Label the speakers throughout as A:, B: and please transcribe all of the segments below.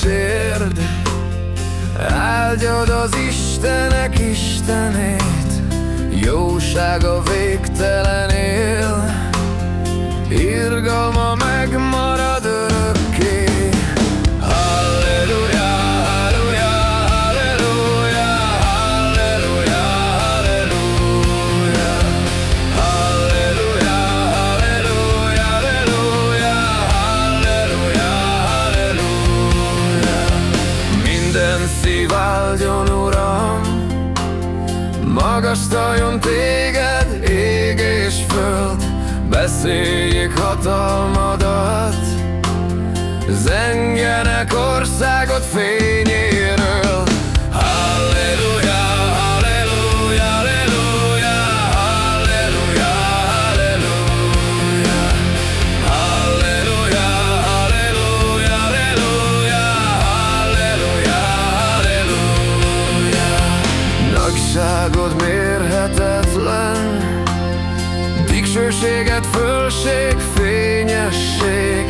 A: kísérd Áldjad az Istenek Istenét Jósága végtelen él. Irgalma meg magasztaljon téged ég és föld, beszéljék hatalmadat, zengjenek országot fényéről. Halleluja, halleluja, halleluja, halleluja, halleluja. Halleluja, halleluja, halleluja, halleluja, halleluja. Nagyságod mérhetetlen, dicsőséget fölség, fényesség,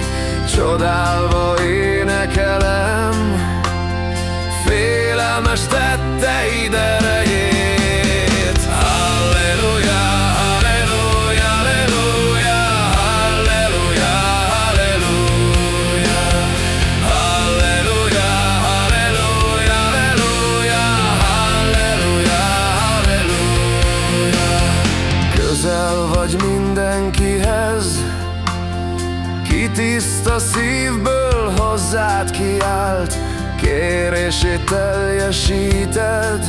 A: csodálva énekelem, félelmes tetteid mindenkihez, ki tiszta szívből hozzád kiált, kérését teljesíted,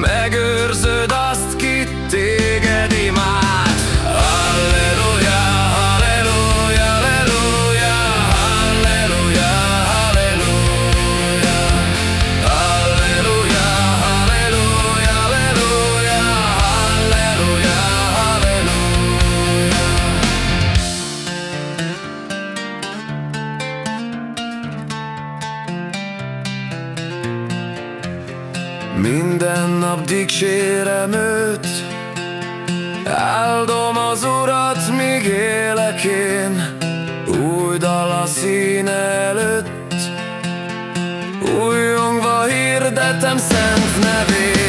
A: megőrzöd azt, ki téged imád. Minden nap dicsérem őt, áldom az Urat, míg élek én, új dal a színe előtt, újongva hirdetem szent nevét.